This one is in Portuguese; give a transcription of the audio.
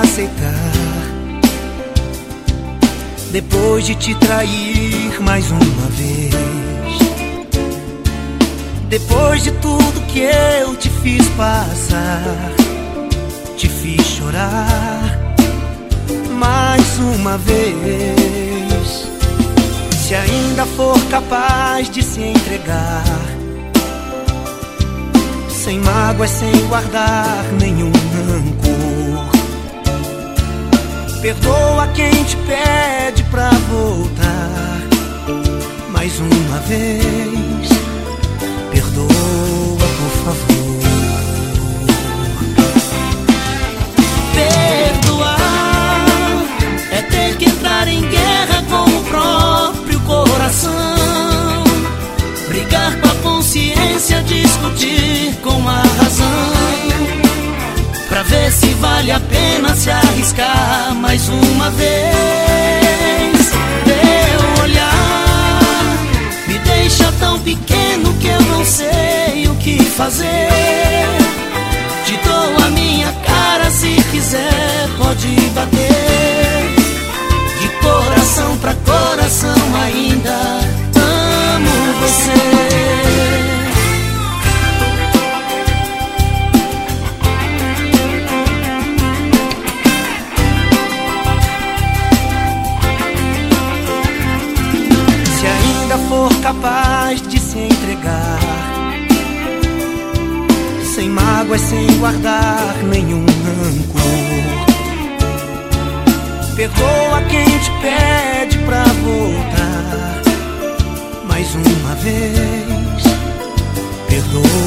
aceitar. Depois de te trair mais uma vez. Depois de tudo que eu te fiz passar, te fiz chorar mais uma vez. Se ainda for capaz de se entregar, sem mágoas, sem guardar nenhum Perdoa quem te pede pra voltar mais uma vez. Perdoa, por favor. Perdoar é ter que entrar em guerra com o próprio coração. Brigar com a consciência, discutir com a razão. Pra ver se vale a pena se arriscar mais uma vez. Teu olhar me deixa tão pequeno que eu não sei o que fazer. Te dou a minha cara se quiser, pode bater. For capaz de se entregar, sem mágoas, sem guardar nenhum rancor. Perdoa quem te pede pra voltar mais uma vez. Perdoa, amor.